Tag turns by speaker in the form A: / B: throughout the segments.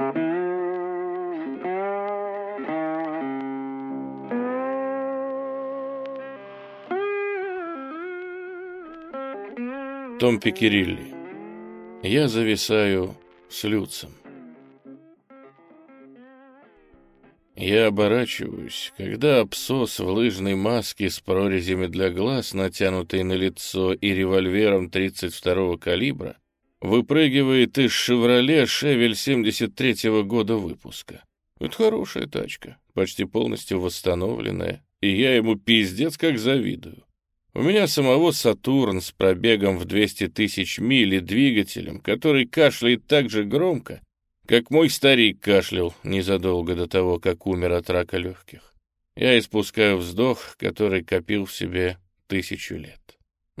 A: Том Пикерилли. Я зависаю с Люцем. Я оборачиваюсь, когда абсос в лыжной маске с прорезями для глаз, натянутой на лицо и револьвером 32-го калибра, выпрыгивает из «Шевроле» «Шевель» 73-го года выпуска. Это хорошая тачка, почти полностью восстановленная, и я ему пиздец как завидую. У меня самого «Сатурн» с пробегом в 200 тысяч миль и двигателем, который кашляет так же громко, как мой старик кашлял незадолго до того, как умер от рака легких. Я испускаю вздох, который копил в себе тысячу лет.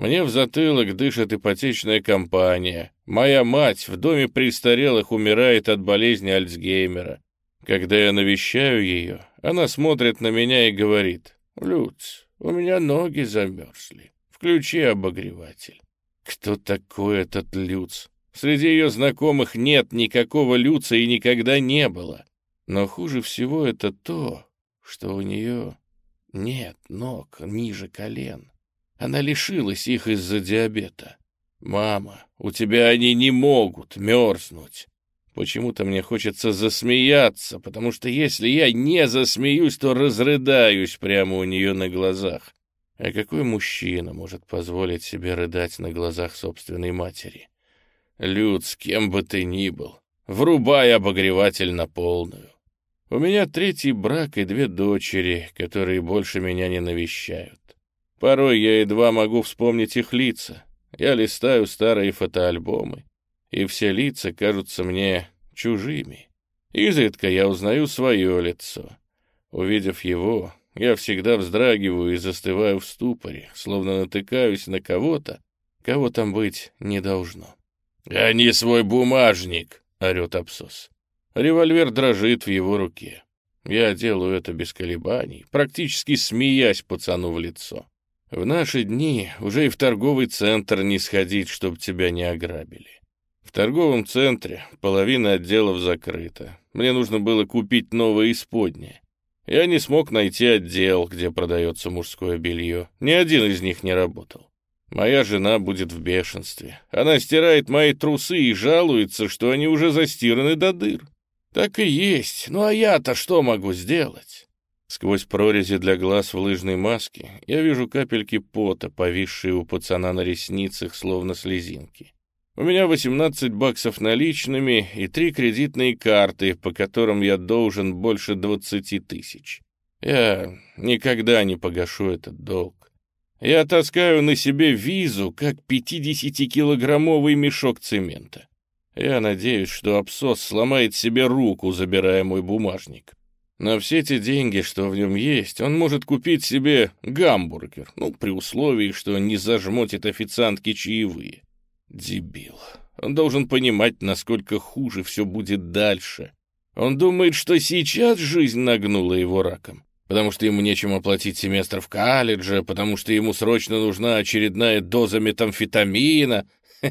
A: Мне в затылок дышит ипотечная компания. Моя мать в доме престарелых умирает от болезни Альцгеймера. Когда я навещаю ее, она смотрит на меня и говорит, «Люц, у меня ноги замерзли. Включи обогреватель. Кто такой этот Люц? Среди ее знакомых нет никакого Люца и никогда не было. Но хуже всего это то, что у нее нет ног ниже колен. Она лишилась их из-за диабета. «Мама, у тебя они не могут мерзнуть». Почему-то мне хочется засмеяться, потому что если я не засмеюсь, то разрыдаюсь прямо у нее на глазах. А какой мужчина может позволить себе рыдать на глазах собственной матери? Люд, с кем бы ты ни был, врубай обогреватель на полную. У меня третий брак и две дочери, которые больше меня не навещают. Порой я едва могу вспомнить их лица. Я листаю старые фотоальбомы и все лица кажутся мне чужими. Изредка я узнаю свое лицо. Увидев его, я всегда вздрагиваю и застываю в ступоре, словно натыкаюсь на кого-то, кого там быть не должно. «Гони свой бумажник!» — орет Апсос. Револьвер дрожит в его руке. Я делаю это без колебаний, практически смеясь пацану в лицо. В наши дни уже и в торговый центр не сходить, чтобы тебя не ограбили. В торговом центре половина отделов закрыта. Мне нужно было купить новое исподнее. Я не смог найти отдел, где продается мужское белье. Ни один из них не работал. Моя жена будет в бешенстве. Она стирает мои трусы и жалуется, что они уже застираны до дыр. Так и есть. Ну а я-то что могу сделать? Сквозь прорези для глаз в лыжной маске я вижу капельки пота, повисшие у пацана на ресницах, словно слезинки. У меня 18 баксов наличными и три кредитные карты, по которым я должен больше 20 тысяч. Я никогда не погашу этот долг. Я таскаю на себе визу, как 50-килограммовый мешок цемента. Я надеюсь, что абсос сломает себе руку, забирая мой бумажник. На все те деньги, что в нем есть, он может купить себе гамбургер, ну, при условии, что не зажмотит официантки чаевые. Дебил. Он должен понимать, насколько хуже все будет дальше. Он думает, что сейчас жизнь нагнула его раком, потому что ему нечем оплатить семестр в колледже, потому что ему срочно нужна очередная доза метамфетамина.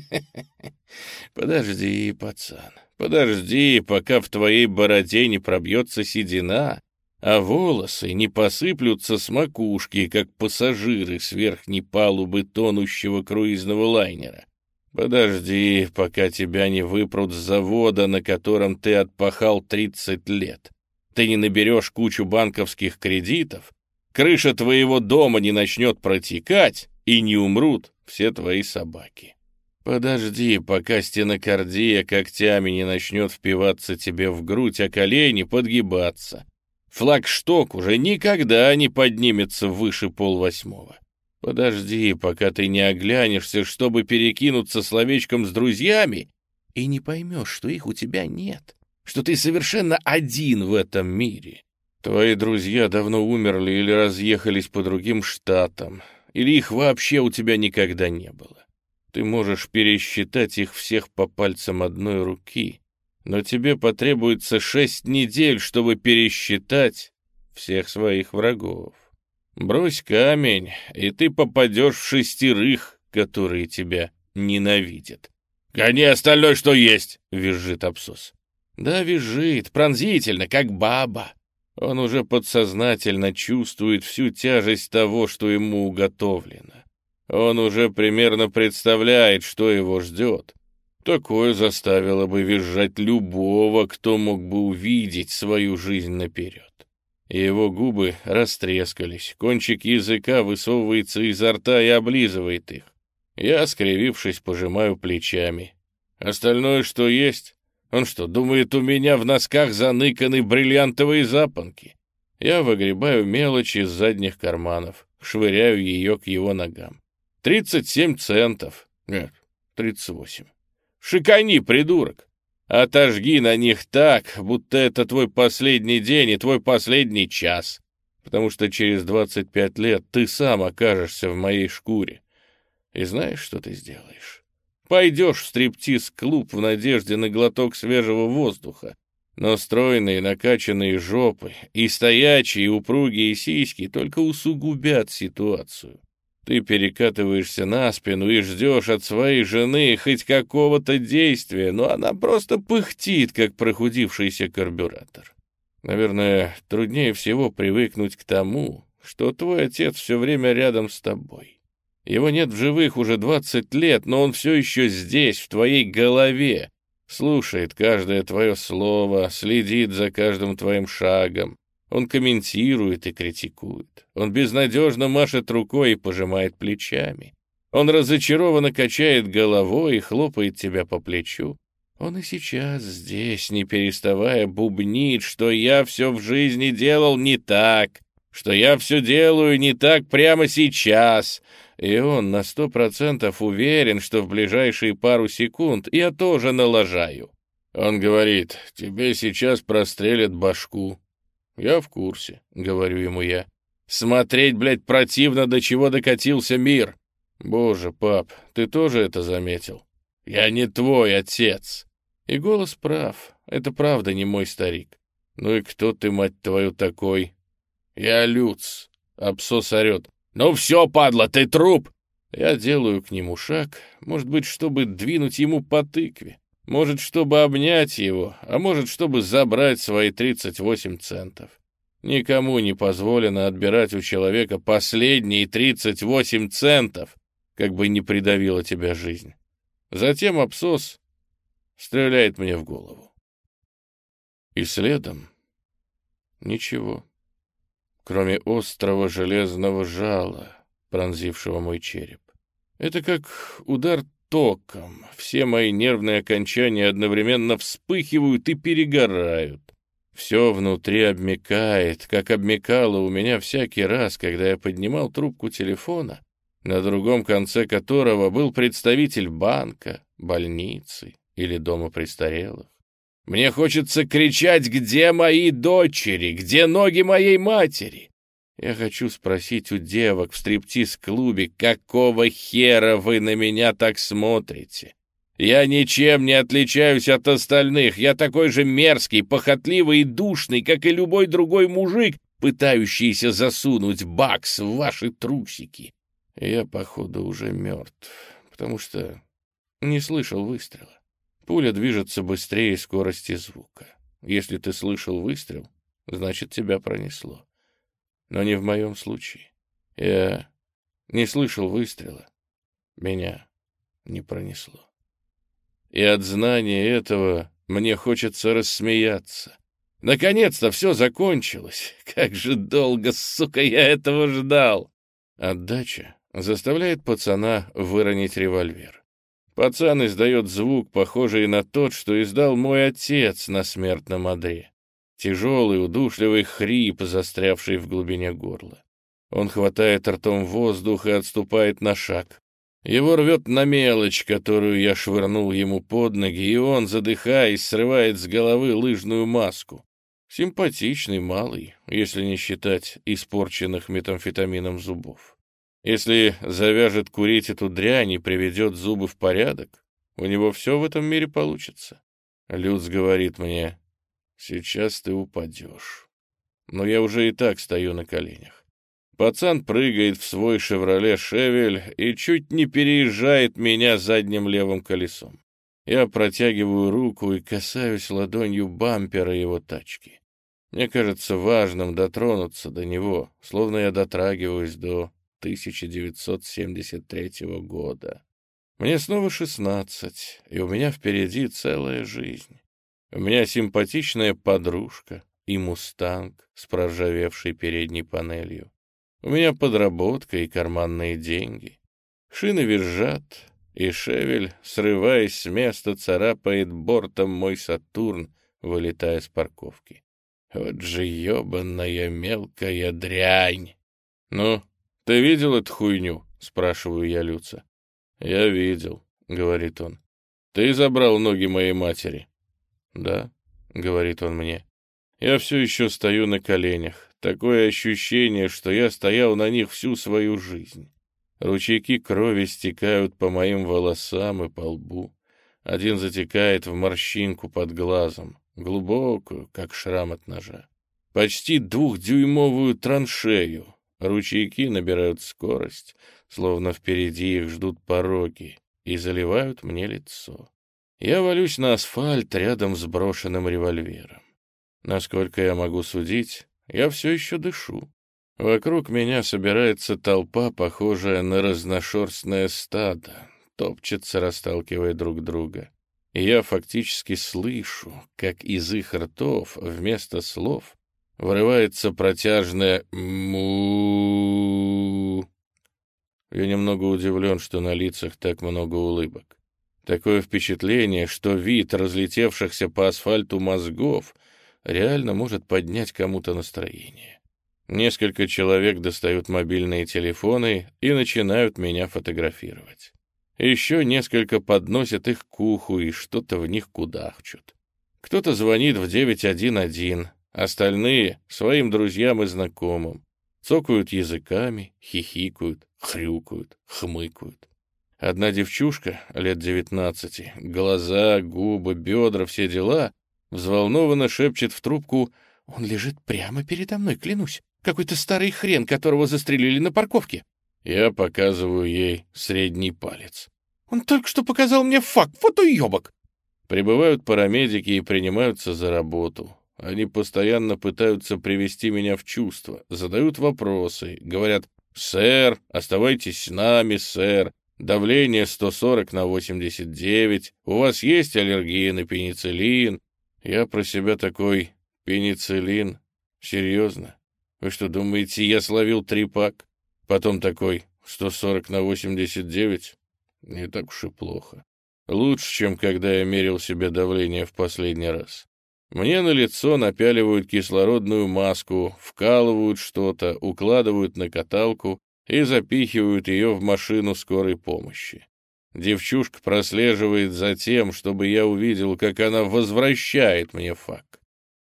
A: Подожди, пацан, подожди, пока в твоей бороде не пробьется седина, а волосы не посыплются с макушки, как пассажиры с верхней палубы тонущего круизного лайнера. Подожди, пока тебя не выпрут с завода, на котором ты отпахал 30 лет. Ты не наберешь кучу банковских кредитов, крыша твоего дома не начнет протекать, и не умрут все твои собаки. Подожди, пока стенокардия когтями не начнет впиваться тебе в грудь, а колени подгибаться. Флагшток уже никогда не поднимется выше полвосьмого. Подожди, пока ты не оглянешься, чтобы перекинуться словечком с друзьями, и не поймешь, что их у тебя нет, что ты совершенно один в этом мире. Твои друзья давно умерли или разъехались по другим штатам, или их вообще у тебя никогда не было. Ты можешь пересчитать их всех по пальцам одной руки, но тебе потребуется шесть недель, чтобы пересчитать всех своих врагов. Брось камень, и ты попадешь в шестерых, которые тебя ненавидят. «Гони остальное, что есть!» — визжит Апсус. Да, визжит, пронзительно, как баба. Он уже подсознательно чувствует всю тяжесть того, что ему уготовлено. Он уже примерно представляет, что его ждет. Такое заставило бы визжать любого, кто мог бы увидеть свою жизнь наперед. Его губы растрескались, кончик языка высовывается изо рта и облизывает их. Я, скривившись, пожимаю плечами. Остальное, что есть? Он что, думает, у меня в носках заныканы бриллиантовые запонки? Я выгребаю мелочь из задних карманов, швыряю ее к его ногам. Тридцать семь центов. Нет, тридцать восемь. Шикани, придурок. Отожги на них так, будто это твой последний день и твой последний час. Потому что через двадцать пять лет ты сам окажешься в моей шкуре. И знаешь, что ты сделаешь? Пойдешь в стриптиз-клуб в надежде на глоток свежего воздуха, но стройные накачанные жопы и стоячие упругие сиськи только усугубят ситуацию. Ты перекатываешься на спину и ждешь от своей жены хоть какого-то действия, но она просто пыхтит, как прохудившийся карбюратор. Наверное, труднее всего привыкнуть к тому, что твой отец все время рядом с тобой. Его нет в живых уже двадцать лет, но он все еще здесь, в твоей голове, слушает каждое твое слово, следит за каждым твоим шагом, он комментирует и критикует. Он безнадежно машет рукой и пожимает плечами. Он разочарованно качает головой и хлопает тебя по плечу. Он и сейчас здесь, не переставая, бубнит, что я все в жизни делал не так, что я все делаю не так прямо сейчас. И он на сто процентов уверен, что в ближайшие пару секунд я тоже налажаю. Он говорит, тебе сейчас прострелят башку, «Я в курсе», — говорю ему я. «Смотреть, блядь, противно, до чего докатился мир!» «Боже, пап, ты тоже это заметил?» «Я не твой отец!» И голос прав, это правда не мой старик. «Ну и кто ты, мать твою, такой?» «Я Люц», — Абсос орет. «Ну все, падла, ты труп!» Я делаю к нему шаг, может быть, чтобы двинуть ему по тыкве. Может, чтобы обнять его, а может, чтобы забрать свои 38 центов. Никому не позволено отбирать у человека последние 38 центов, как бы не придавила тебя жизнь. Затем абсос стреляет мне в голову. И следом ничего, кроме острого железного жала, пронзившего мой череп. Это как удар током. Все мои нервные окончания одновременно вспыхивают и перегорают. Все внутри обмекает, как обмекало у меня всякий раз, когда я поднимал трубку телефона, на другом конце которого был представитель банка, больницы или дома престарелых. Мне хочется кричать, где мои дочери, где ноги моей матери? Я хочу спросить у девок в стриптиз-клубе, какого хера вы на меня так смотрите? Я ничем не отличаюсь от остальных. Я такой же мерзкий, похотливый и душный, как и любой другой мужик, пытающийся засунуть бакс в ваши трусики. Я, походу, уже мертв, потому что не слышал выстрела. Пуля движется быстрее скорости звука. Если ты слышал выстрел, значит, тебя пронесло но не в моем случае. Я не слышал выстрела. Меня не пронесло. И от знания этого мне хочется рассмеяться. Наконец-то все закончилось. Как же долго, сука, я этого ждал. Отдача заставляет пацана выронить револьвер. Пацан издает звук, похожий на тот, что издал мой отец на смертном одре. Тяжелый, удушливый хрип, застрявший в глубине горла. Он хватает ртом воздух и отступает на шаг. Его рвет на мелочь, которую я швырнул ему под ноги, и он, задыхаясь, срывает с головы лыжную маску. Симпатичный малый, если не считать испорченных метамфетамином зубов. Если завяжет курить эту дрянь и приведет зубы в порядок, у него все в этом мире получится. Люц говорит мне, Сейчас ты упадешь. Но я уже и так стою на коленях. Пацан прыгает в свой «Шевроле Шевель» и чуть не переезжает меня задним левым колесом. Я протягиваю руку и касаюсь ладонью бампера его тачки. Мне кажется важным дотронуться до него, словно я дотрагиваюсь до 1973 года. Мне снова 16, и у меня впереди целая жизнь. У меня симпатичная подружка и мустанг с проржавевшей передней панелью. У меня подработка и карманные деньги. Шины визжат, и Шевель, срываясь с места, царапает бортом мой Сатурн, вылетая с парковки. Вот же ебаная мелкая дрянь! Ну, ты видел эту хуйню? Спрашиваю я Люца. Я видел, говорит он. Ты забрал ноги моей матери. Да, говорит он мне. Я все еще стою на коленях. Такое ощущение, что я стоял на них всю свою жизнь. Ручейки крови стекают по моим волосам и по лбу. Один затекает в морщинку под глазом, глубокую, как шрам от ножа. Почти двухдюймовую траншею. Ручейки набирают скорость, словно впереди их ждут пороги, и заливают мне лицо. Я валюсь на асфальт рядом с брошенным револьвером. Насколько я могу судить, я все еще дышу. Вокруг меня собирается толпа, похожая на разношерстное стадо, топчется, расталкивая друг друга. Я фактически слышу, как из их ртов вместо слов вырывается протяжное му. Я немного удивлен, что на лицах так много улыбок. Такое впечатление, что вид разлетевшихся по асфальту мозгов реально может поднять кому-то настроение. Несколько человек достают мобильные телефоны и начинают меня фотографировать. Еще несколько подносят их к уху и что-то в них кудахчут. Кто-то звонит в 911, остальные — своим друзьям и знакомым. Цокают языками, хихикают, хрюкают, хмыкают. Одна девчушка, лет девятнадцати, глаза, губы, бедра, все дела, взволнованно шепчет в трубку «Он лежит прямо передо мной, клянусь». Какой-то старый хрен, которого застрелили на парковке. Я показываю ей средний палец. Он только что показал мне факт, вот уебок. Прибывают парамедики и принимаются за работу. Они постоянно пытаются привести меня в чувство, задают вопросы, говорят «Сэр, оставайтесь с нами, сэр, давление 140 на 89, у вас есть аллергия на пенициллин?» Я про себя такой «Пенициллин? Серьезно? Вы что, думаете, я словил трипак? Потом такой, 140 на 89? Не так уж и плохо. Лучше, чем когда я мерил себе давление в последний раз. Мне на лицо напяливают кислородную маску, вкалывают что-то, укладывают на каталку и запихивают ее в машину скорой помощи. Девчушка прослеживает за тем, чтобы я увидел, как она возвращает мне факт.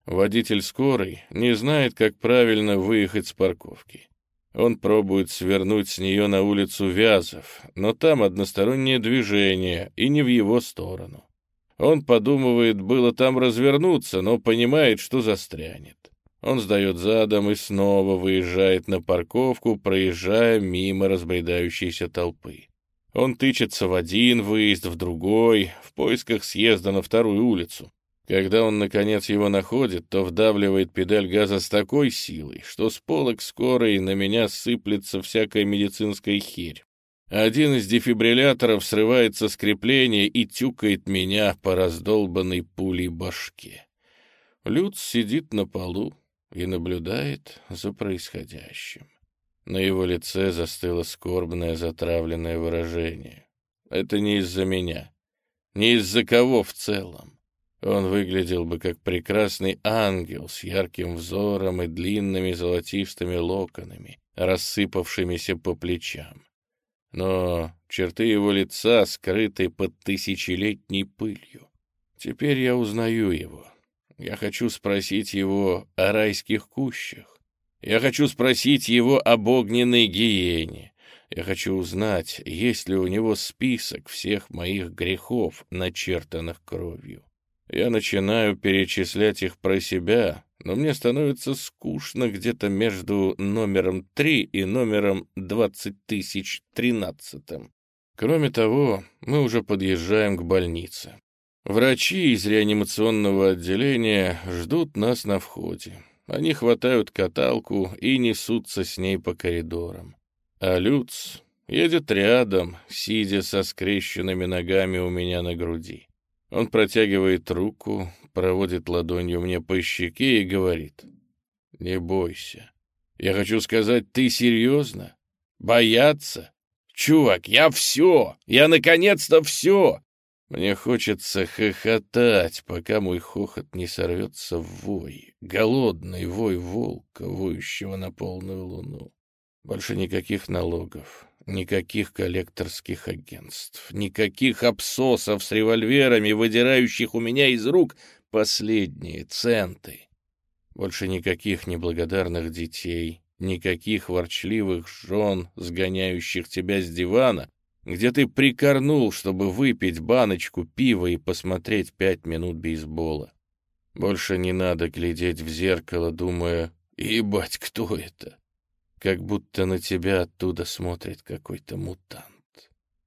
A: Водитель скорой не знает, как правильно выехать с парковки. Он пробует свернуть с нее на улицу Вязов, но там одностороннее движение и не в его сторону. Он подумывает было там развернуться, но понимает, что застрянет. Он сдает задом и снова выезжает на парковку, проезжая мимо разбредающейся толпы. Он тычется в один выезд, в другой, в поисках съезда на вторую улицу. Когда он, наконец, его находит, то вдавливает педаль газа с такой силой, что с полок скорой на меня сыплется всякая медицинская херь. Один из дефибрилляторов срывается с крепления и тюкает меня по раздолбанной пулей башке. Люц сидит на полу и наблюдает за происходящим. На его лице застыло скорбное затравленное выражение. Это не из-за меня. Не из-за кого в целом. Он выглядел бы как прекрасный ангел с ярким взором и длинными золотистыми локонами, рассыпавшимися по плечам. Но черты его лица скрыты под тысячелетней пылью. Теперь я узнаю его. Я хочу спросить его о райских кущах. Я хочу спросить его об огненной гиене. Я хочу узнать, есть ли у него список всех моих грехов, начертанных кровью. Я начинаю перечислять их про себя, но мне становится скучно где-то между номером 3 и номером 20013. Кроме того, мы уже подъезжаем к больнице. Врачи из реанимационного отделения ждут нас на входе. Они хватают каталку и несутся с ней по коридорам. А Люц едет рядом, сидя со скрещенными ногами у меня на груди. Он протягивает руку, проводит ладонью мне по щеке и говорит, «Не бойся. Я хочу сказать, ты серьезно? Бояться? Чувак, я все! Я наконец-то все! Мне хочется хохотать, пока мой хохот не сорвется в вой, голодный вой волка, воющего на полную луну. Больше никаких налогов, никаких коллекторских агентств, никаких обсосов с револьверами, выдирающих у меня из рук последние центы. Больше никаких неблагодарных детей, никаких ворчливых жен, сгоняющих тебя с дивана, где ты прикорнул, чтобы выпить баночку пива и посмотреть пять минут бейсбола. Больше не надо глядеть в зеркало, думая, «Ебать, кто это?» Как будто на тебя оттуда смотрит какой-то мутант.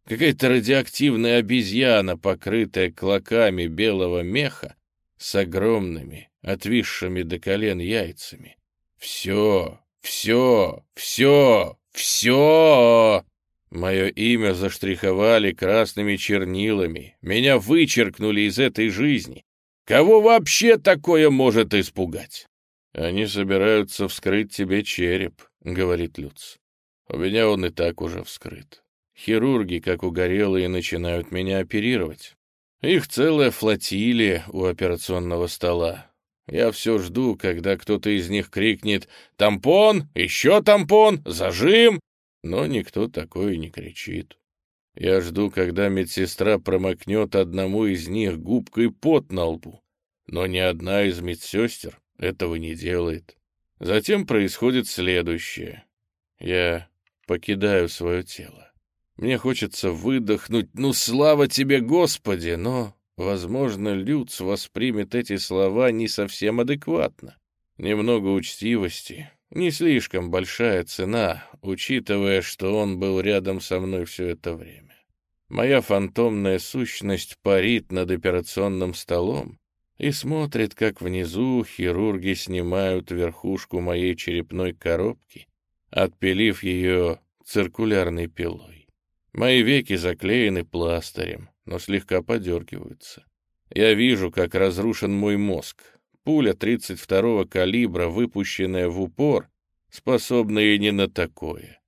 A: Какая-то радиоактивная обезьяна, покрытая клоками белого меха, с огромными, отвисшими до колен яйцами. Все, все, все, все! Мое имя заштриховали красными чернилами, меня вычеркнули из этой жизни. Кого вообще такое может испугать? Они собираются вскрыть тебе череп, — говорит Люц. У меня он и так уже вскрыт. Хирурги, как угорелые, начинают меня оперировать. Их целая флотилия у операционного стола. Я все жду, когда кто-то из них крикнет «Тампон! Еще тампон! Зажим!» Но никто такое не кричит. Я жду, когда медсестра промокнет одному из них губкой пот на лбу, но ни одна из медсестер этого не делает. Затем происходит следующее. Я покидаю свое тело. Мне хочется выдохнуть «Ну, слава тебе, Господи!» но, возможно, Люц воспримет эти слова не совсем адекватно. Немного учтивости, не слишком большая цена, учитывая, что он был рядом со мной все это время. Моя фантомная сущность парит над операционным столом и смотрит, как внизу хирурги снимают верхушку моей черепной коробки, отпилив ее циркулярной пилой. Мои веки заклеены пластырем, но слегка подергиваются. Я вижу, как разрушен мой мозг, Пуля 32-го калибра, выпущенная в упор, способна и не на такое.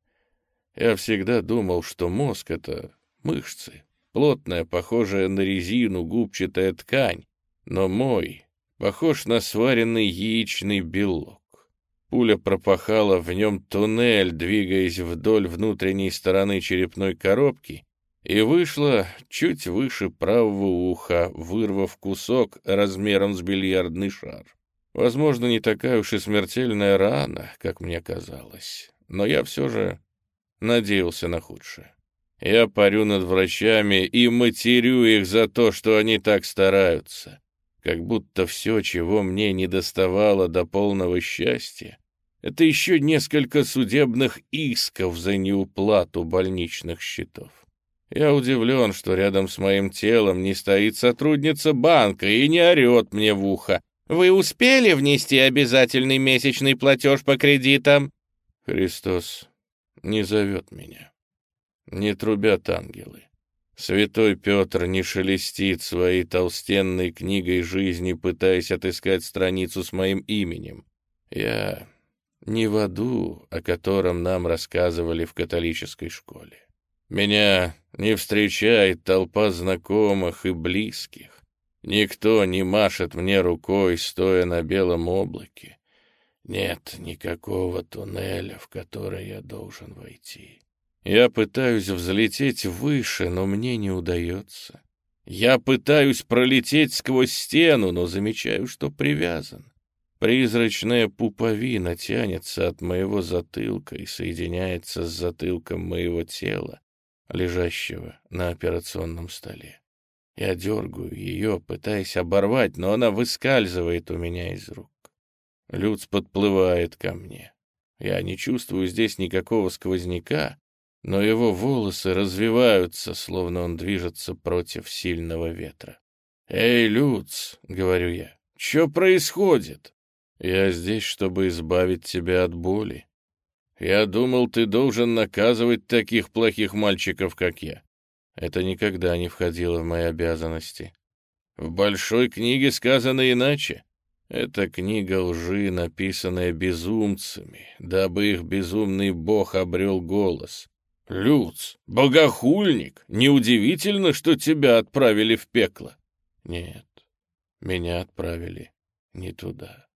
A: Я всегда думал, что мозг — это мышцы, плотная, похожая на резину губчатая ткань, но мой похож на сваренный яичный белок. Пуля пропахала в нем туннель, двигаясь вдоль внутренней стороны черепной коробки, и вышла чуть выше правого уха, вырвав кусок размером с бильярдный шар. Возможно, не такая уж и смертельная рана, как мне казалось, но я все же надеялся на худшее. Я парю над врачами и матерю их за то, что они так стараются, как будто все, чего мне не доставало до полного счастья, это еще несколько судебных исков за неуплату больничных счетов. Я удивлен, что рядом с моим телом не стоит сотрудница банка и не орет мне в ухо. «Вы успели внести обязательный месячный платеж по кредитам?» Христос не зовет меня. Не трубят ангелы. Святой Петр не шелестит своей толстенной книгой жизни, пытаясь отыскать страницу с моим именем. Я не в аду, о котором нам рассказывали в католической школе. Меня не встречает толпа знакомых и близких. Никто не машет мне рукой, стоя на белом облаке. Нет никакого туннеля, в который я должен войти. Я пытаюсь взлететь выше, но мне не удается. Я пытаюсь пролететь сквозь стену, но замечаю, что привязан. Призрачная пуповина тянется от моего затылка и соединяется с затылком моего тела, лежащего на операционном столе. Я дергаю ее, пытаясь оборвать, но она выскальзывает у меня из рук. Люц подплывает ко мне. Я не чувствую здесь никакого сквозняка, но его волосы развиваются, словно он движется против сильного ветра. «Эй, Люц», — говорю я, — «что происходит?» «Я здесь, чтобы избавить тебя от боли. Я думал, ты должен наказывать таких плохих мальчиков, как я. Это никогда не входило в мои обязанности. В большой книге сказано иначе. Это книга лжи, написанная безумцами, дабы их безумный бог обрел голос. Люц, богохульник, неудивительно, что тебя отправили в пекло. Нет, меня отправили не туда.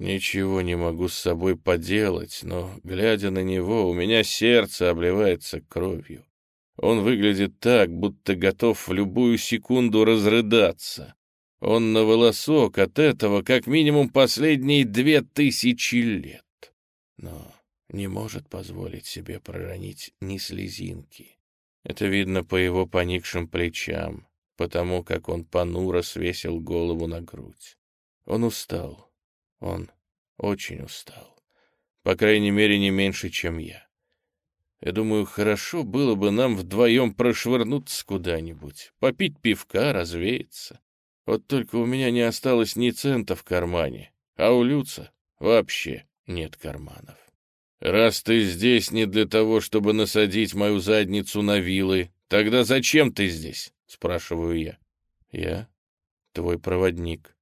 A: Ничего не могу с собой поделать, но, глядя на него, у меня сердце обливается кровью. Он выглядит так, будто готов в любую секунду разрыдаться. Он на волосок от этого как минимум последние две тысячи лет. Но не может позволить себе проронить ни слезинки. Это видно по его поникшим плечам, потому как он понуро свесил голову на грудь. Он устал. Он очень устал. По крайней мере, не меньше, чем я. Я думаю, хорошо было бы нам вдвоем прошвырнуться куда-нибудь, попить пивка, развеяться. Вот только у меня не осталось ни цента в кармане, а у Люца вообще нет карманов. Раз ты здесь не для того, чтобы насадить мою задницу на вилы, тогда зачем ты здесь? Спрашиваю я. Я твой проводник.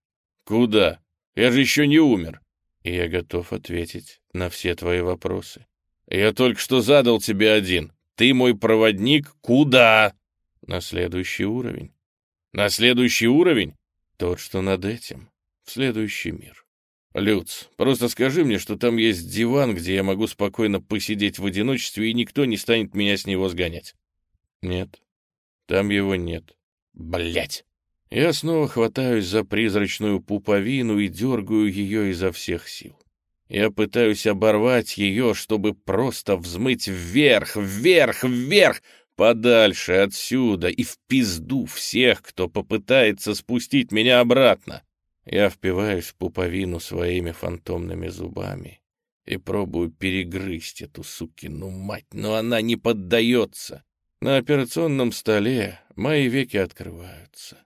A: Куда? Я же еще не умер. И я готов ответить на все твои вопросы. Я только что задал тебе один. Ты мой проводник куда? На следующий уровень. На следующий уровень? Тот, что над этим. В следующий мир. Люц, просто скажи мне, что там есть диван, где я могу спокойно посидеть в одиночестве, и никто не станет меня с него сгонять. Нет, там его нет. Блять! Я снова хватаюсь за призрачную пуповину и дергаю ее изо всех сил. Я пытаюсь оборвать ее, чтобы просто взмыть вверх, вверх, вверх, подальше отсюда и в пизду всех, кто попытается спустить меня обратно. Я впиваюсь в пуповину своими фантомными зубами и пробую перегрызть эту сукину мать, но она не поддается. На операционном столе мои веки открываются.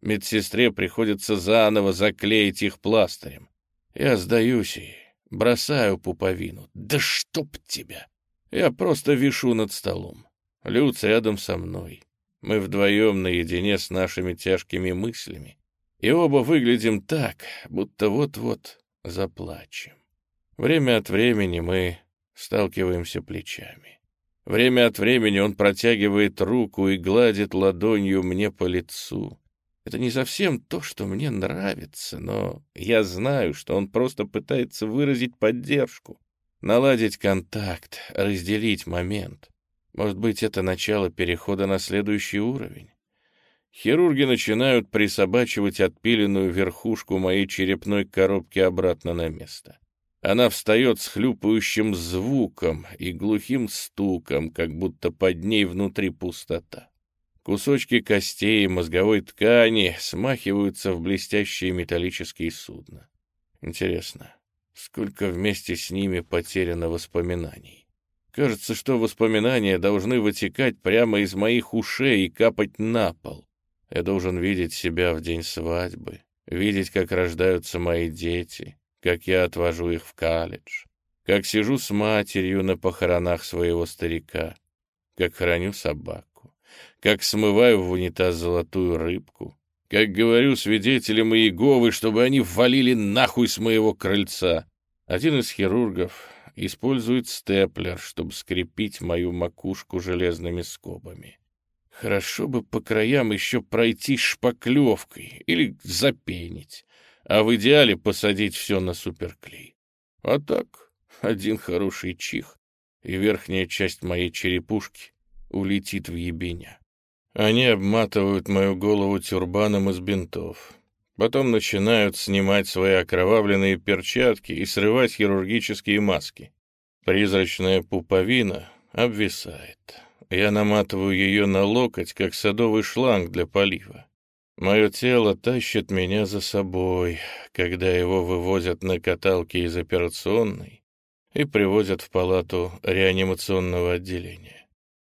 A: Медсестре приходится заново заклеить их пластырем. Я сдаюсь ей Бросаю пуповину. Да чтоб тебя! Я просто вишу над столом. Люц рядом со мной. Мы вдвоем наедине с нашими тяжкими мыслями. И оба выглядим так, будто вот-вот заплачем. Время от времени мы сталкиваемся плечами. Время от времени он протягивает руку и гладит ладонью мне по лицу. Это не совсем то, что мне нравится, но я знаю, что он просто пытается выразить поддержку, наладить контакт, разделить момент. Может быть, это начало перехода на следующий уровень. Хирурги начинают присобачивать отпиленную верхушку моей черепной коробки обратно на место. Она встает с хлюпающим звуком и глухим стуком, как будто под ней внутри пустота. Кусочки костей и мозговой ткани смахиваются в блестящие металлические судна. Интересно, сколько вместе с ними потеряно воспоминаний? Кажется, что воспоминания должны вытекать прямо из моих ушей и капать на пол. Я должен видеть себя в день свадьбы, видеть, как рождаются мои дети, как я отвожу их в колледж, как сижу с матерью на похоронах своего старика, как храню собак как смываю в унитаз золотую рыбку, как говорю свидетелям Иеговы, чтобы они ввалили нахуй с моего крыльца. Один из хирургов использует степлер, чтобы скрепить мою макушку железными скобами. Хорошо бы по краям еще пройти шпаклевкой или запенить, а в идеале посадить все на суперклей. А так, один хороший чих, и верхняя часть моей черепушки улетит в ебеня. Они обматывают мою голову тюрбаном из бинтов. Потом начинают снимать свои окровавленные перчатки и срывать хирургические маски. Призрачная пуповина обвисает. Я наматываю ее на локоть, как садовый шланг для полива. Мое тело тащит меня за собой, когда его вывозят на каталке из операционной и привозят в палату реанимационного отделения.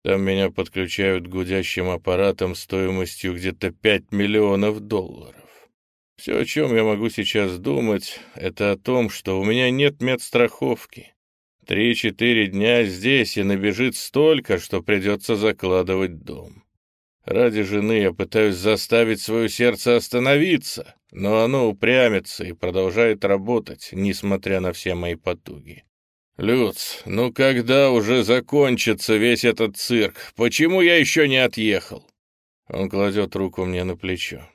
A: Там меня подключают гудящим аппаратам стоимостью где-то 5 миллионов долларов. Все, о чем я могу сейчас думать, это о том, что у меня нет медстраховки. Три-четыре дня здесь и набежит столько, что придется закладывать дом. Ради жены я пытаюсь заставить свое сердце остановиться, но оно упрямится и продолжает работать, несмотря на все мои потуги. «Люц, ну когда уже закончится весь этот цирк? Почему я еще не отъехал?» Он кладет руку мне на плечо.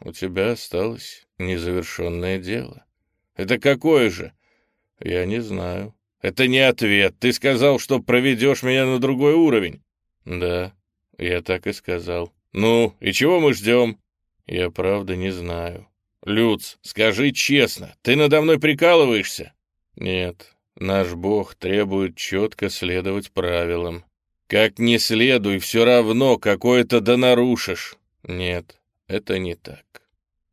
A: «У тебя осталось незавершенное дело». «Это какое же?» «Я не знаю». «Это не ответ. Ты сказал, что проведешь меня на другой уровень». «Да, я так и сказал». «Ну, и чего мы ждем?» «Я правда не знаю». «Люц, скажи честно, ты надо мной прикалываешься?» «Нет, Наш Бог требует четко следовать правилам. Как не следуй, все равно какое-то да нарушишь. Нет, это не так.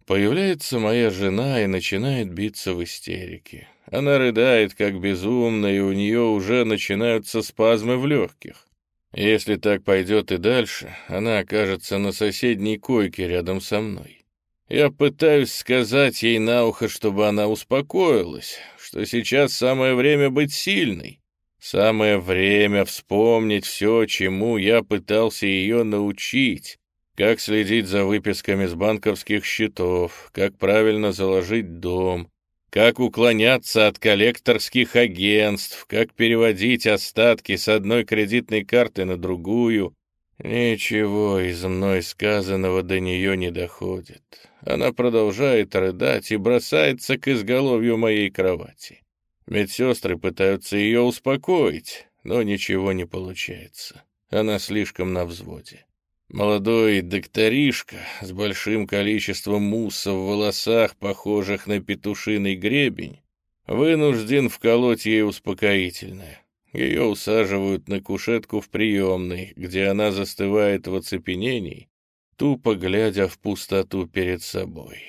A: Появляется моя жена и начинает биться в истерике. Она рыдает, как безумная, и у нее уже начинаются спазмы в легких. Если так пойдет и дальше, она окажется на соседней койке рядом со мной. Я пытаюсь сказать ей на ухо, чтобы она успокоилась, что сейчас самое время быть сильной. Самое время вспомнить все, чему я пытался ее научить. Как следить за выписками с банковских счетов, как правильно заложить дом, как уклоняться от коллекторских агентств, как переводить остатки с одной кредитной карты на другую. Ничего из мной сказанного до нее не доходит. Она продолжает рыдать и бросается к изголовью моей кровати. Медсестры пытаются ее успокоить, но ничего не получается. Она слишком на взводе. Молодой докторишка с большим количеством мусса в волосах, похожих на петушиный гребень, вынужден вколоть ей успокоительное. Ее усаживают на кушетку в приемной, где она застывает в оцепенении тупо глядя в пустоту перед собой.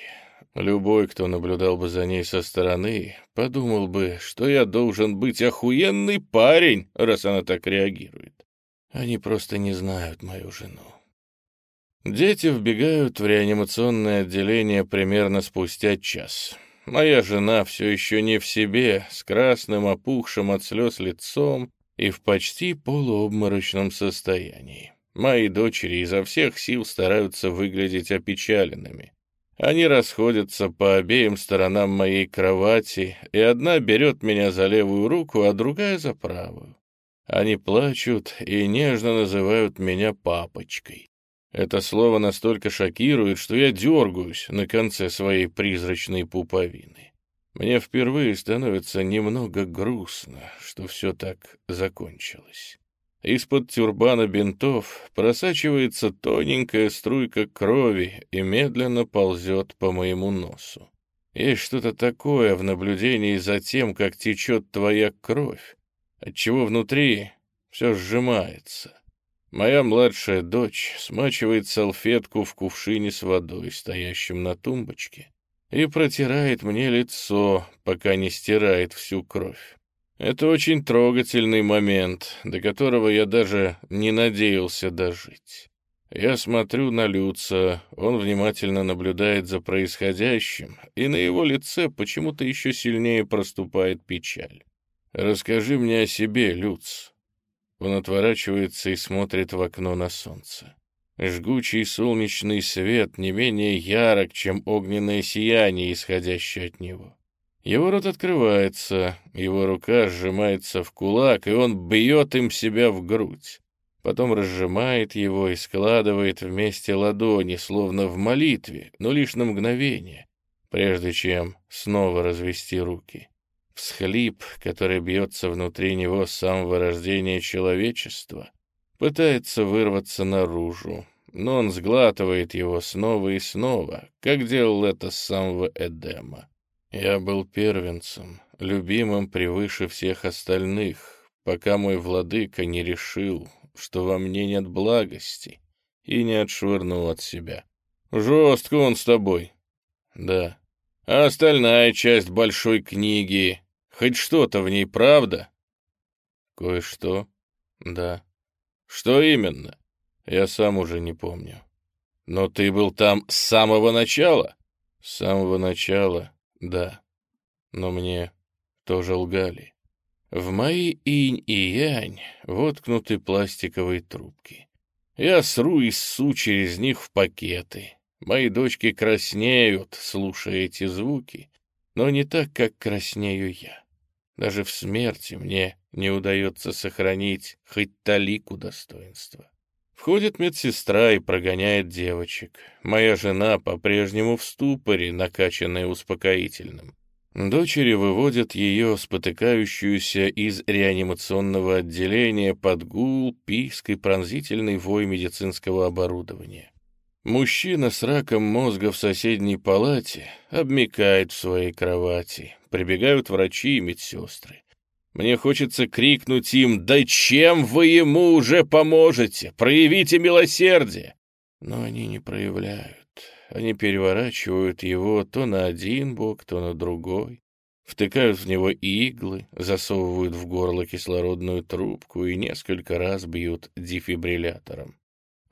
A: Любой, кто наблюдал бы за ней со стороны, подумал бы, что я должен быть охуенный парень, раз она так реагирует. Они просто не знают мою жену. Дети вбегают в реанимационное отделение примерно спустя час. Моя жена все еще не в себе, с красным опухшим от слез лицом и в почти полуобморочном состоянии. Мои дочери изо всех сил стараются выглядеть опечаленными. Они расходятся по обеим сторонам моей кровати, и одна берет меня за левую руку, а другая за правую. Они плачут и нежно называют меня папочкой. Это слово настолько шокирует, что я дергаюсь на конце своей призрачной пуповины. Мне впервые становится немного грустно, что все так закончилось. Из-под тюрбана бинтов просачивается тоненькая струйка крови и медленно ползет по моему носу. Есть что-то такое в наблюдении за тем, как течет твоя кровь, отчего внутри все сжимается. Моя младшая дочь смачивает салфетку в кувшине с водой, стоящем на тумбочке, и протирает мне лицо, пока не стирает всю кровь. Это очень трогательный момент, до которого я даже не надеялся дожить. Я смотрю на Люца, он внимательно наблюдает за происходящим, и на его лице почему-то еще сильнее проступает печаль. «Расскажи мне о себе, Люц». Он отворачивается и смотрит в окно на солнце. Жгучий солнечный свет не менее ярок, чем огненное сияние, исходящее от него. Его рот открывается, его рука сжимается в кулак, и он бьет им себя в грудь. Потом разжимает его и складывает вместе ладони, словно в молитве, но лишь на мгновение, прежде чем снова развести руки. Всхлип, который бьется внутри него с самого рождения человечества, пытается вырваться наружу, но он сглатывает его снова и снова, как делал это с самого Эдема. Я был первенцем, любимым превыше всех остальных, пока мой владыка не решил, что во мне нет благости, и не отшвырнул от себя. Жестко он с тобой. Да. А остальная часть большой книги, хоть что-то в ней правда? Кое-что, да. Что именно? Я сам уже не помню. Но ты был там с самого начала? С самого начала, да. Но мне тоже лгали. В мои инь и янь воткнуты пластиковые трубки. Я сру и ссу через них в пакеты. Мои дочки краснеют, слушая эти звуки, но не так, как краснею я. Даже в смерти мне не удается сохранить хоть талику достоинства. Входит медсестра и прогоняет девочек. Моя жена по-прежнему в ступоре, накачанная успокоительным. Дочери выводят ее, спотыкающуюся из реанимационного отделения под гул, писк и пронзительный вой медицинского оборудования. Мужчина с раком мозга в соседней палате обмикает в своей кровати. Прибегают врачи и медсестры. Мне хочется крикнуть им «Да чем вы ему уже поможете? Проявите милосердие!» Но они не проявляют. Они переворачивают его то на один бок, то на другой. Втыкают в него иглы, засовывают в горло кислородную трубку и несколько раз бьют дефибриллятором.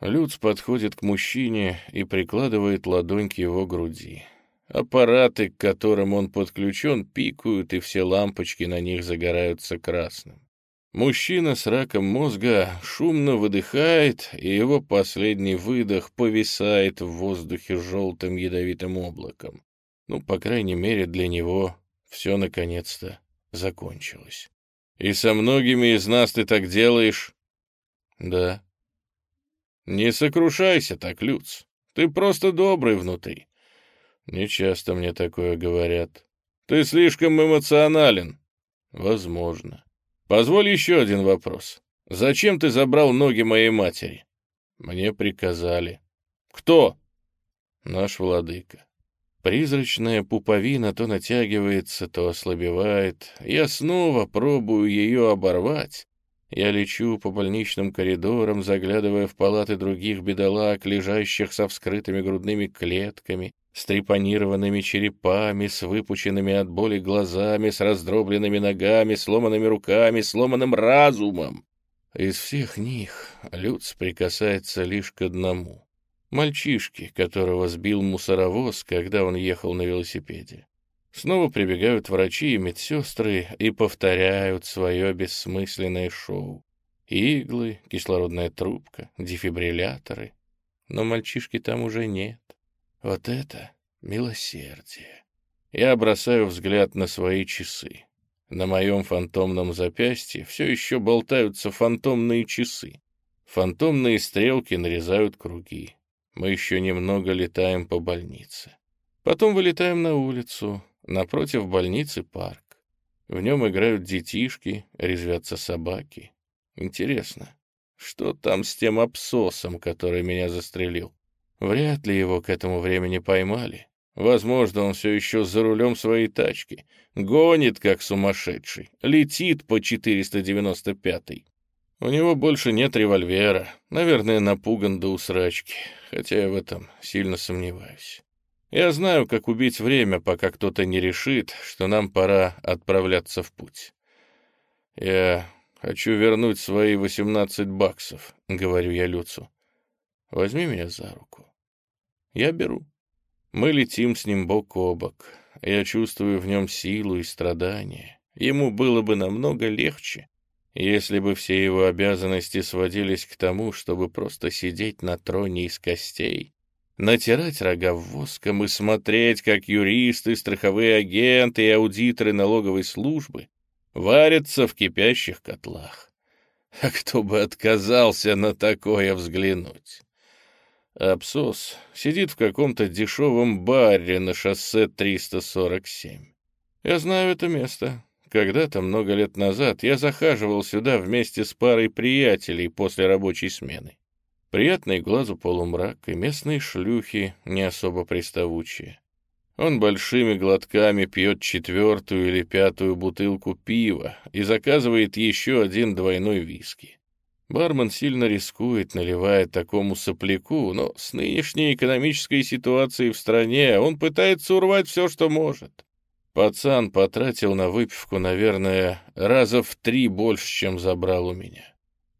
A: Люц подходит к мужчине и прикладывает ладонь к его груди. Аппараты, к которым он подключен, пикают, и все лампочки на них загораются красным. Мужчина с раком мозга шумно выдыхает, и его последний выдох повисает в воздухе желтым ядовитым облаком. Ну, по крайней мере, для него все наконец-то закончилось. «И со многими из нас ты так делаешь?» «Да». «Не сокрушайся так, Люц. Ты просто добрый внутри. Не часто мне такое говорят. Ты слишком эмоционален. Возможно. Позволь еще один вопрос. Зачем ты забрал ноги моей матери? Мне приказали. Кто? Наш владыка. Призрачная пуповина то натягивается, то ослабевает. Я снова пробую ее оборвать. Я лечу по больничным коридорам, заглядывая в палаты других бедолаг, лежащих со вскрытыми грудными клетками, с трепанированными черепами, с выпученными от боли глазами, с раздробленными ногами, сломанными руками, сломанным разумом. Из всех них Люц прикасается лишь к одному — мальчишке, которого сбил мусоровоз, когда он ехал на велосипеде. Снова прибегают врачи и медсестры и повторяют свое бессмысленное шоу. Иглы, кислородная трубка, дефибрилляторы. Но мальчишки там уже нет. Вот это милосердие. Я бросаю взгляд на свои часы. На моем фантомном запястье все еще болтаются фантомные часы. Фантомные стрелки нарезают круги. Мы еще немного летаем по больнице. Потом вылетаем на улицу. Напротив больницы парк. В нем играют детишки, резвятся собаки. Интересно, что там с тем абсосом, который меня застрелил? Вряд ли его к этому времени поймали. Возможно, он все еще за рулем своей тачки. Гонит, как сумасшедший. Летит по 495-й. У него больше нет револьвера. Наверное, напуган до усрачки. Хотя я в этом сильно сомневаюсь. Я знаю, как убить время, пока кто-то не решит, что нам пора отправляться в путь. Я хочу вернуть свои 18 баксов, — говорю я Люцу. Возьми меня за руку. Я беру. Мы летим с ним бок о бок. Я чувствую в нем силу и страдания. Ему было бы намного легче, если бы все его обязанности сводились к тому, чтобы просто сидеть на троне из костей, натирать рога воском и смотреть, как юристы, страховые агенты и аудиторы налоговой службы варятся в кипящих котлах. А кто бы отказался на такое взглянуть? Абсос сидит в каком-то дешевом баре на шоссе 347. Я знаю это место. Когда-то, много лет назад, я захаживал сюда вместе с парой приятелей после рабочей смены. Приятный глазу полумрак и местные шлюхи не особо приставучие. Он большими глотками пьет четвертую или пятую бутылку пива и заказывает еще один двойной виски. Бармен сильно рискует, наливая такому сопляку, но с нынешней экономической ситуацией в стране он пытается урвать все, что может. Пацан потратил на выпивку, наверное, раза в три больше, чем забрал у меня.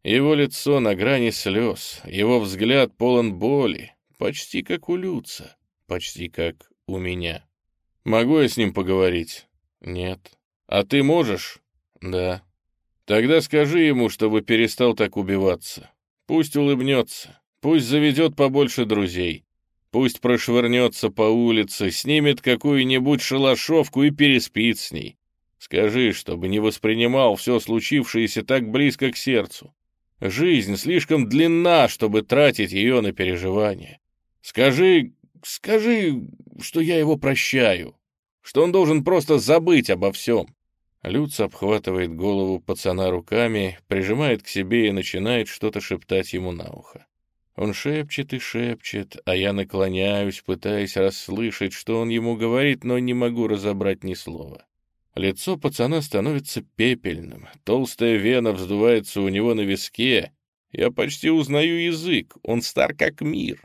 A: Его лицо на грани слез, его взгляд полон боли, почти как у Люца, почти как у меня. Могу я с ним поговорить? Нет. А ты можешь? Да. Тогда скажи ему, чтобы перестал так убиваться. Пусть улыбнется, пусть заведет побольше друзей. Пусть прошвырнется по улице, снимет какую-нибудь шалашовку и переспит с ней. Скажи, чтобы не воспринимал все случившееся так близко к сердцу. Жизнь слишком длинна, чтобы тратить ее на переживания. Скажи, скажи, что я его прощаю, что он должен просто забыть обо всем. Люц обхватывает голову пацана руками, прижимает к себе и начинает что-то шептать ему на ухо. Он шепчет и шепчет, а я наклоняюсь, пытаясь расслышать, что он ему говорит, но не могу разобрать ни слова. Лицо пацана становится пепельным, толстая вена вздувается у него на виске. Я почти узнаю язык, он стар как мир.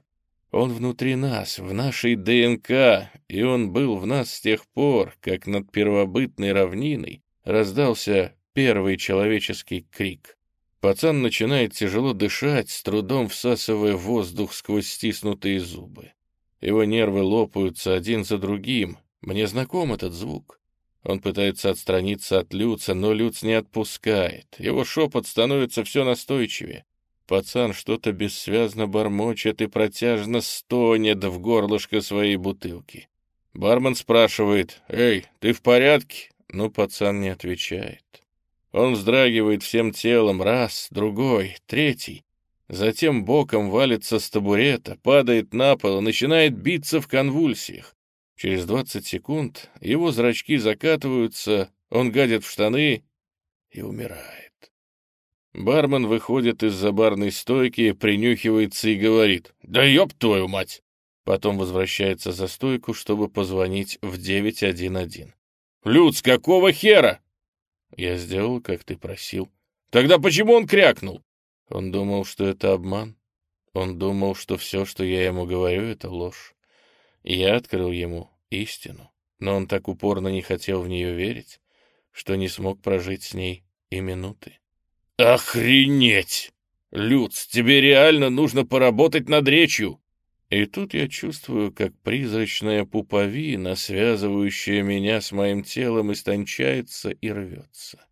A: Он внутри нас, в нашей ДНК, и он был в нас с тех пор, как над первобытной равниной раздался первый человеческий крик. Пацан начинает тяжело дышать, с трудом всасывая воздух сквозь стиснутые зубы. Его нервы лопаются один за другим. Мне знаком этот звук. Он пытается отстраниться от Люца, но Люц не отпускает. Его шепот становится все настойчивее. Пацан что-то бессвязно бормочет и протяжно стонет в горлышко своей бутылки. Бармен спрашивает, «Эй, ты в порядке?» Но пацан не отвечает. Он вздрагивает всем телом раз, другой, третий. Затем боком валится с табурета, падает на пол и начинает биться в конвульсиях. Через двадцать секунд его зрачки закатываются, он гадит в штаны и умирает. Бармен выходит из-за барной стойки, принюхивается и говорит «Да ёб твою мать!» Потом возвращается за стойку, чтобы позвонить в 911. «Люц, какого хера?» Я сделал, как ты просил. Тогда почему он крякнул? Он думал, что это обман. Он думал, что все, что я ему говорю, это ложь. Я открыл ему истину. Но он так упорно не хотел в нее верить, что не смог прожить с ней и минуты. «Охренеть! Люц, тебе реально нужно поработать над речью!» И тут я чувствую, как призрачная пуповина, связывающая меня с моим телом, истончается и рвется.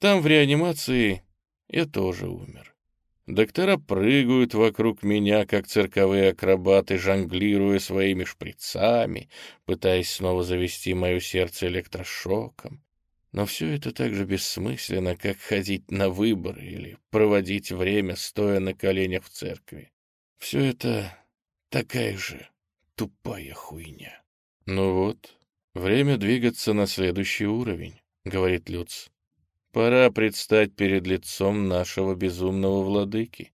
A: Там, в реанимации, я тоже умер. Доктора прыгают вокруг меня, как цирковые акробаты, жонглируя своими шприцами, пытаясь снова завести мое сердце электрошоком. Но все это так же бессмысленно, как ходить на выборы или проводить время, стоя на коленях в церкви. Все это Такая же тупая хуйня. Ну вот, время двигаться на следующий уровень, говорит Люц. Пора предстать перед лицом нашего безумного владыки.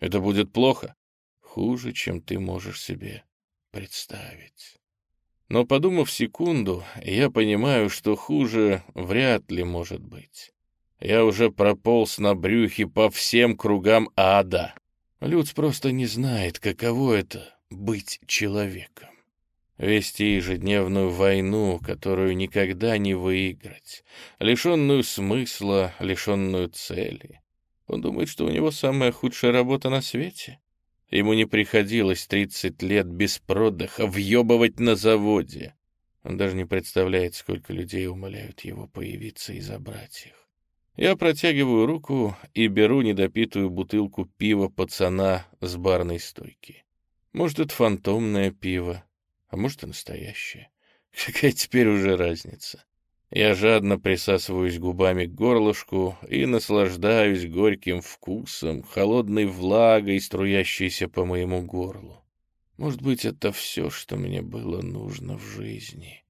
A: Это будет плохо? Хуже, чем ты можешь себе представить. Но, подумав секунду, я понимаю, что хуже вряд ли может быть. Я уже прополз на брюхе по всем кругам ада. Люц просто не знает, каково это — быть человеком. Вести ежедневную войну, которую никогда не выиграть, лишенную смысла, лишенную цели. Он думает, что у него самая худшая работа на свете. Ему не приходилось 30 лет без продыха въебывать на заводе. Он даже не представляет, сколько людей умоляют его появиться и забрать их. Я протягиваю руку и беру недопитую бутылку пива пацана с барной стойки. Может, это фантомное пиво, а может, и настоящее. Какая теперь уже разница? Я жадно присасываюсь губами к горлышку и наслаждаюсь горьким вкусом, холодной влагой, струящейся по моему горлу. Может быть, это все, что мне было нужно в жизни.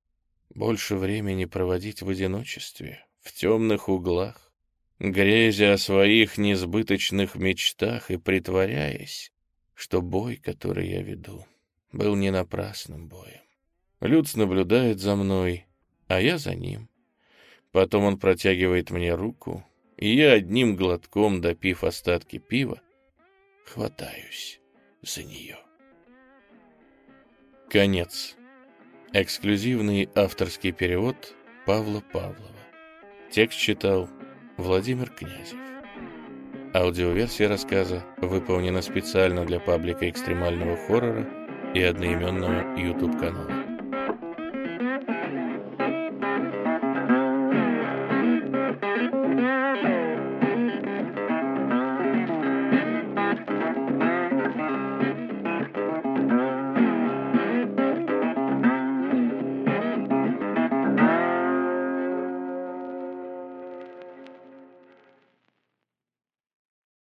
A: Больше времени проводить в одиночестве, в темных углах, грезя о своих несбыточных мечтах и притворяясь, что бой, который я веду, был не напрасным боем. Люц наблюдает за мной, а я за ним. Потом он протягивает мне руку, и я одним глотком, допив остатки пива, хватаюсь за нее. Конец. Эксклюзивный авторский перевод Павла Павлова. Текст читал Владимир Князев Аудиоверсия рассказа выполнена специально для паблика экстремального хоррора и одноименного YouTube-канала.